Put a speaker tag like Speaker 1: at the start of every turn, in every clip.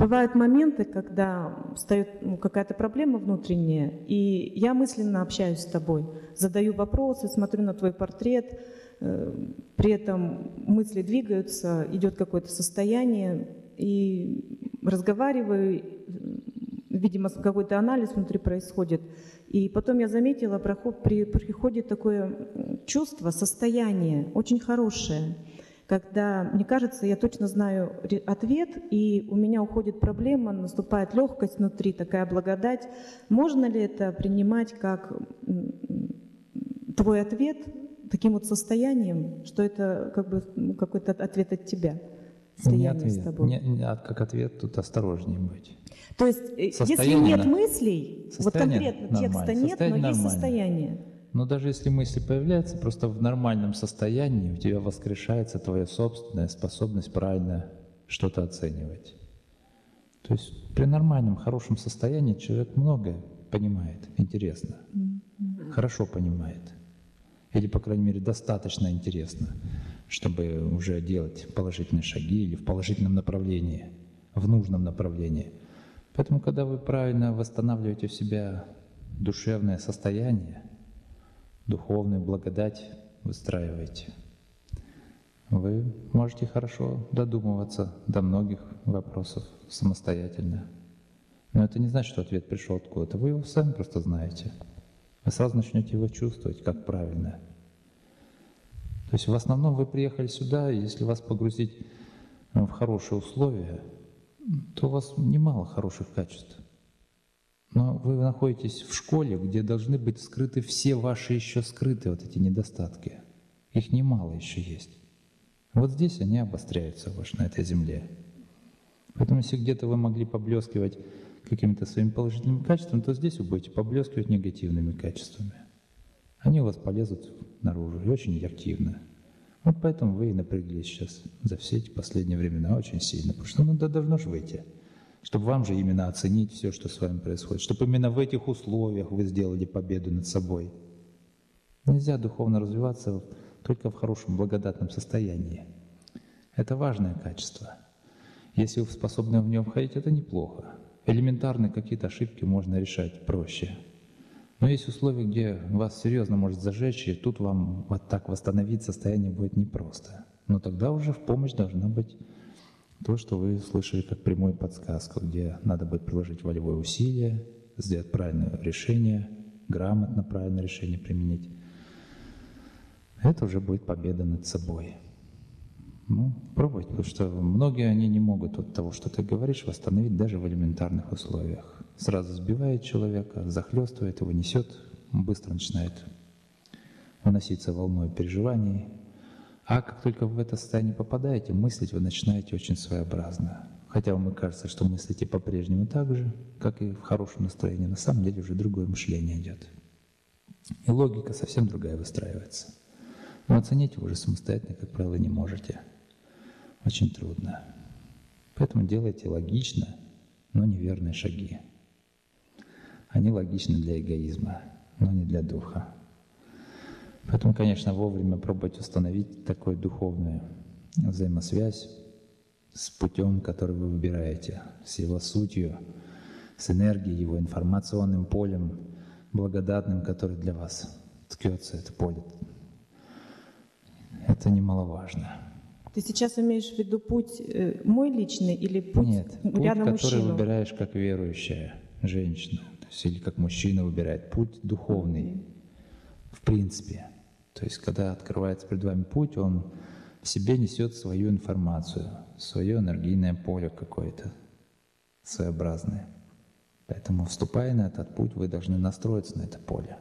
Speaker 1: Бывают моменты, когда встает ну, какая-то проблема внутренняя, и я мысленно общаюсь с тобой, задаю вопросы, смотрю на твой портрет, э, при этом мысли двигаются, идет какое-то состояние, и разговариваю, видимо, какой-то анализ внутри происходит. И потом я заметила, проход, при, приходит такое чувство, состояние очень хорошее – когда, мне кажется, я точно знаю ответ, и у меня уходит проблема, наступает легкость внутри, такая благодать. Можно ли это принимать как твой ответ таким вот состоянием, что это как бы ну, какой-то ответ от тебя?
Speaker 2: Не ответ, с тобой. Не, не, а как ответ тут осторожнее быть.
Speaker 1: То есть, э, состояние если нет мыслей, вот конкретно текста нет, но есть состояние.
Speaker 2: Но даже если мысли появляются, просто в нормальном состоянии у тебя воскрешается твоя собственная способность правильно что-то оценивать. То есть при нормальном, хорошем состоянии человек многое понимает, интересно, хорошо понимает. Или, по крайней мере, достаточно интересно, чтобы уже делать положительные шаги или в положительном направлении, в нужном направлении. Поэтому, когда вы правильно восстанавливаете в себя душевное состояние, духовную благодать выстраиваете, вы можете хорошо додумываться до многих вопросов самостоятельно. Но это не значит, что ответ пришел откуда-то. Вы его сами просто знаете. Вы сразу начнете его чувствовать, как правильно. То есть в основном вы приехали сюда, если вас погрузить в хорошие условия, то у вас немало хороших качеств. Но вы находитесь в школе, где должны быть скрыты все ваши еще скрытые вот эти недостатки. Их немало еще есть. Вот здесь они обостряются ваш на этой земле. Поэтому если где-то вы могли поблескивать какими-то своими положительными качествами, то здесь вы будете поблескивать негативными качествами. Они у вас полезут наружу и очень активно. Вот поэтому вы и напряглись сейчас за все эти последние времена очень сильно, потому что ну да должно же выйти чтобы вам же именно оценить все, что с вами происходит, чтобы именно в этих условиях вы сделали победу над собой. Нельзя духовно развиваться только в хорошем благодатном состоянии. Это важное качество. Если вы способны в нем входить, это неплохо. Элементарные какие-то ошибки можно решать проще. Но есть условия, где вас серьезно может зажечь, и тут вам вот так восстановить состояние будет непросто. Но тогда уже в помощь должна быть то, что вы слышали как прямую подсказку, где надо будет приложить волевое усилие, сделать правильное решение, грамотно правильное решение применить. Это уже будет победа над собой. Ну, пробуйте, потому что многие они не могут от того, что ты говоришь, восстановить даже в элементарных условиях. Сразу сбивает человека, захлестывает его, несет, быстро начинает уноситься волной переживаний, а как только вы в это состояние попадаете, мыслить вы начинаете очень своеобразно. Хотя вам и кажется, что мыслите по-прежнему так же, как и в хорошем настроении, на самом деле уже другое мышление идет. И логика совсем другая выстраивается. Но оценить вы уже самостоятельно, как правило, не можете. Очень трудно. Поэтому делайте логично, но неверные шаги. Они логичны для эгоизма, но не для духа. Поэтому, конечно, вовремя пробовать установить такую духовную взаимосвязь с путем, который вы выбираете, с его сутью, с энергией, его информационным полем, благодатным, который для вас ткется, это поле. Это немаловажно.
Speaker 1: Ты сейчас имеешь в виду путь э, мой личный или путь
Speaker 2: Нет, путь, который мужчину? выбираешь как верующая женщина, то есть, или как мужчина выбирает, путь духовный, в принципе. То есть, когда открывается перед вами путь, он в себе несет свою информацию, свое энергийное поле какое-то своеобразное. Поэтому, вступая на этот путь, вы должны настроиться на это поле,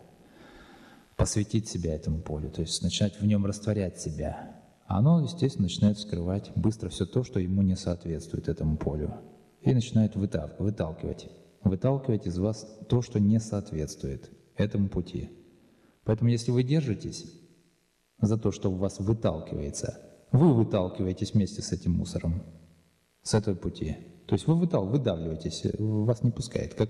Speaker 2: посвятить себя этому полю, то есть начать в нем растворять себя. А оно, естественно, начинает вскрывать быстро все то, что ему не соответствует этому полю. И начинает выталкивать. Выталкивать из вас то, что не соответствует этому пути. Поэтому, если вы держитесь за то, что у вас выталкивается. Вы выталкиваетесь вместе с этим мусором, с этой пути. То есть вы вытал, выдавливаетесь, вас не пускает, как,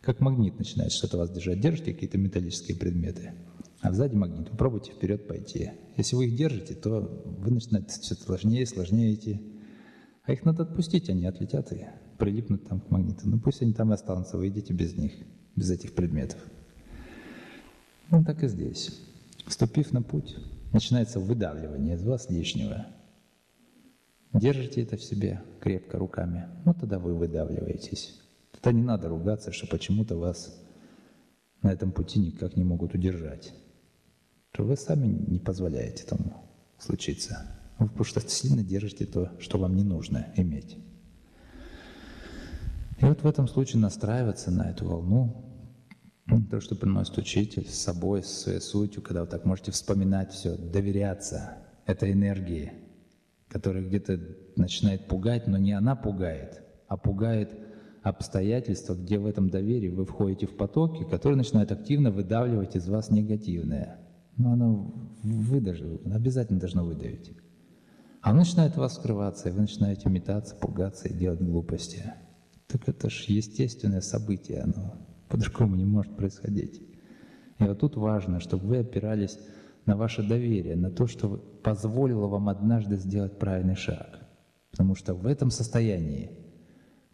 Speaker 2: как магнит начинает что-то вас держать. Держите какие-то металлические предметы, а сзади магнит. Вы пробуйте вперед пойти. Если вы их держите, то вы начинаете все сложнее, сложнее идти. А их надо отпустить, они отлетят и прилипнут там к магниту. Ну пусть они там и останутся, вы идите без них, без этих предметов. Ну так и здесь. Вступив на путь, начинается выдавливание из вас лишнего. Держите это в себе крепко руками, ну тогда вы выдавливаетесь. Тогда не надо ругаться, что почему-то вас на этом пути никак не могут удержать. Что вы сами не позволяете тому случиться. Вы просто сильно держите то, что вам не нужно иметь. И вот в этом случае настраиваться на эту волну, то, что приносит учитель с собой, с своей сутью, когда вы так можете вспоминать все, доверяться этой энергии, которая где-то начинает пугать, но не она пугает, а пугает обстоятельства, где в этом доверии вы входите в потоки, которые начинают активно выдавливать из вас негативное. Но оно выдавит, обязательно должно выдавить. А оно начинает вас скрываться, и вы начинаете метаться, пугаться и делать глупости. Так это же естественное событие, оно по-другому не может происходить. И вот тут важно, чтобы вы опирались на ваше доверие, на то, что позволило вам однажды сделать правильный шаг. Потому что в этом состоянии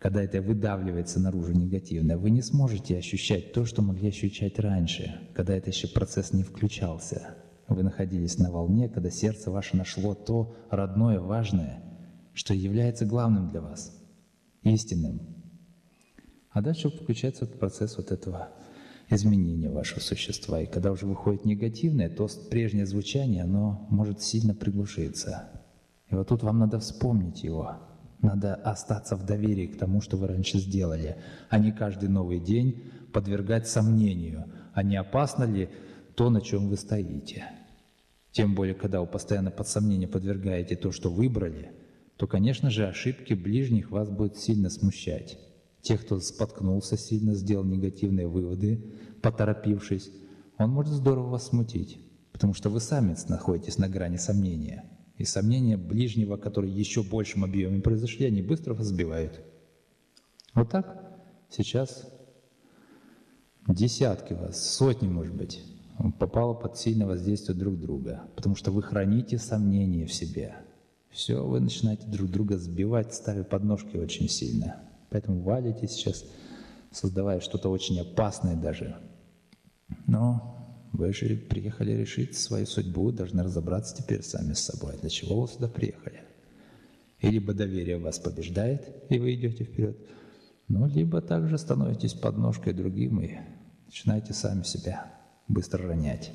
Speaker 2: когда это выдавливается наружу негативно, вы не сможете ощущать то, что могли ощущать раньше, когда это еще процесс не включался. Вы находились на волне, когда сердце ваше нашло то родное, важное, что является главным для вас, истинным. А дальше включается процесс вот этого изменения вашего существа. И когда уже выходит негативное, то прежнее звучание, оно может сильно приглушиться. И вот тут вам надо вспомнить его, надо остаться в доверии к тому, что вы раньше сделали, а не каждый новый день подвергать сомнению, а не опасно ли то, на чем вы стоите. Тем более, когда вы постоянно под сомнение подвергаете то, что выбрали, то, конечно же, ошибки ближних вас будут сильно смущать. Тех, кто споткнулся сильно, сделал негативные выводы, поторопившись, он может здорово вас смутить, потому что вы сами находитесь на грани сомнения – и сомнения ближнего, которые еще большим объемом произошли, они быстро вас сбивают. Вот так сейчас десятки вас, сотни, может быть, попало под сильное воздействие друг друга, потому что вы храните сомнения в себе. Все, вы начинаете друг друга сбивать, ставя подножки очень сильно. Поэтому валите сейчас, создавая что-то очень опасное даже. Но вы же приехали решить свою судьбу, должны разобраться теперь сами с собой. Для чего вы сюда приехали? И либо доверие вас побеждает, и вы идете вперед, ну, либо также становитесь подножкой другим и начинаете сами себя быстро ронять.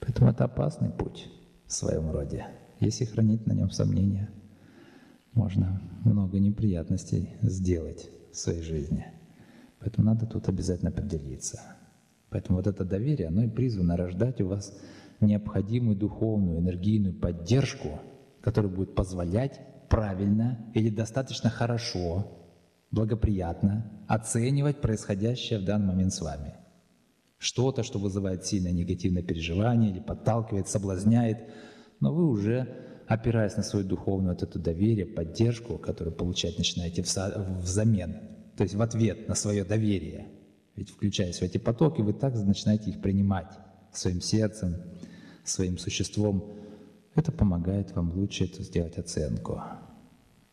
Speaker 2: Поэтому это опасный путь в своем роде. Если хранить на нем сомнения, можно много неприятностей сделать в своей жизни. Поэтому надо тут обязательно определиться – Поэтому вот это доверие, оно и призвано рождать у вас необходимую духовную, энергийную поддержку, которая будет позволять правильно или достаточно хорошо, благоприятно оценивать происходящее в данный момент с вами. Что-то, что вызывает сильное негативное переживание или подталкивает, соблазняет, но вы уже, опираясь на свою духовную вот это доверие, поддержку, которую получать начинаете взамен, то есть в ответ на свое доверие – ведь включаясь в эти потоки, вы так начинаете их принимать своим сердцем, своим существом. Это помогает вам лучше это сделать оценку.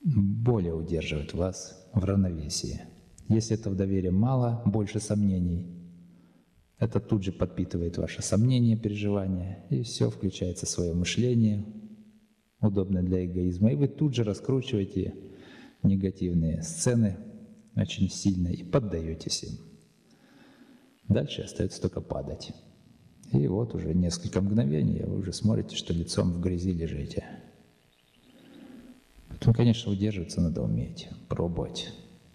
Speaker 2: Более удерживает вас в равновесии. Если этого доверия мало, больше сомнений, это тут же подпитывает ваше сомнение, переживания, и все включается в свое мышление, удобное для эгоизма, и вы тут же раскручиваете негативные сцены очень сильно и поддаетесь им. Дальше остается только падать. И вот уже несколько мгновений, вы уже смотрите, что лицом в грязи лежите. Потом, конечно, удерживаться надо уметь, пробовать.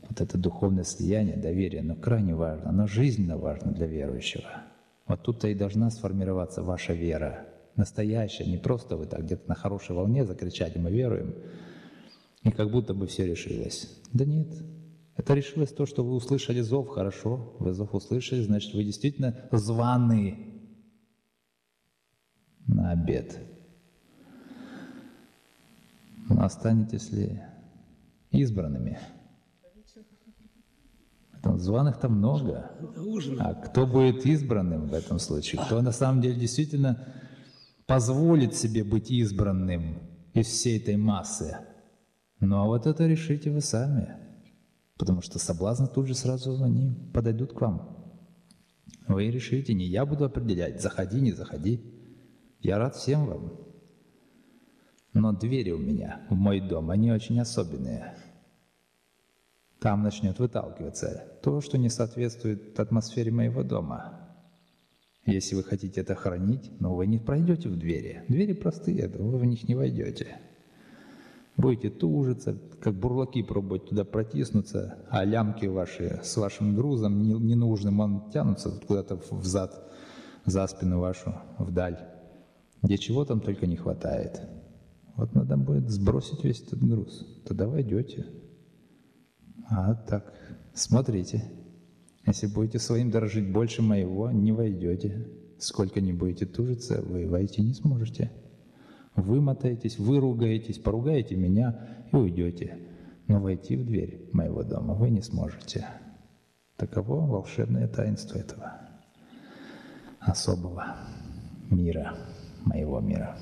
Speaker 2: Вот это духовное слияние, доверие, оно крайне важно, оно жизненно важно для верующего. Вот тут-то и должна сформироваться ваша вера, настоящая, не просто вы так где-то на хорошей волне закричали «мы веруем», и как будто бы все решилось. Да нет, это решилось то, что вы услышали зов, хорошо, вы зов услышали, значит, вы действительно званы на обед. Но останетесь ли избранными? Поэтому званых-то много. А кто будет избранным в этом случае? Кто на самом деле действительно позволит себе быть избранным из всей этой массы? Ну а вот это решите вы сами. Потому что соблазны тут же сразу они подойдут к вам. Вы решите, не я буду определять, заходи, не заходи. Я рад всем вам. Но двери у меня в мой дом, они очень особенные. Там начнет выталкиваться то, что не соответствует атмосфере моего дома. Если вы хотите это хранить, но вы не пройдете в двери. Двери простые, вы в них не войдете. Будете тужиться, как бурлаки пробовать туда протиснуться, а лямки ваши с вашим грузом ненужным, он тянутся куда-то взад, за спину вашу, вдаль, где чего там только не хватает. Вот надо будет сбросить весь этот груз, тогда войдете. А так, смотрите, если будете своим дорожить больше моего, не войдете. Сколько не будете тужиться, вы войти не сможете. Вымотаетесь, выругаетесь, поругаете меня и уйдете. Но войти в дверь моего дома вы не сможете. Таково волшебное таинство этого особого мира, моего мира.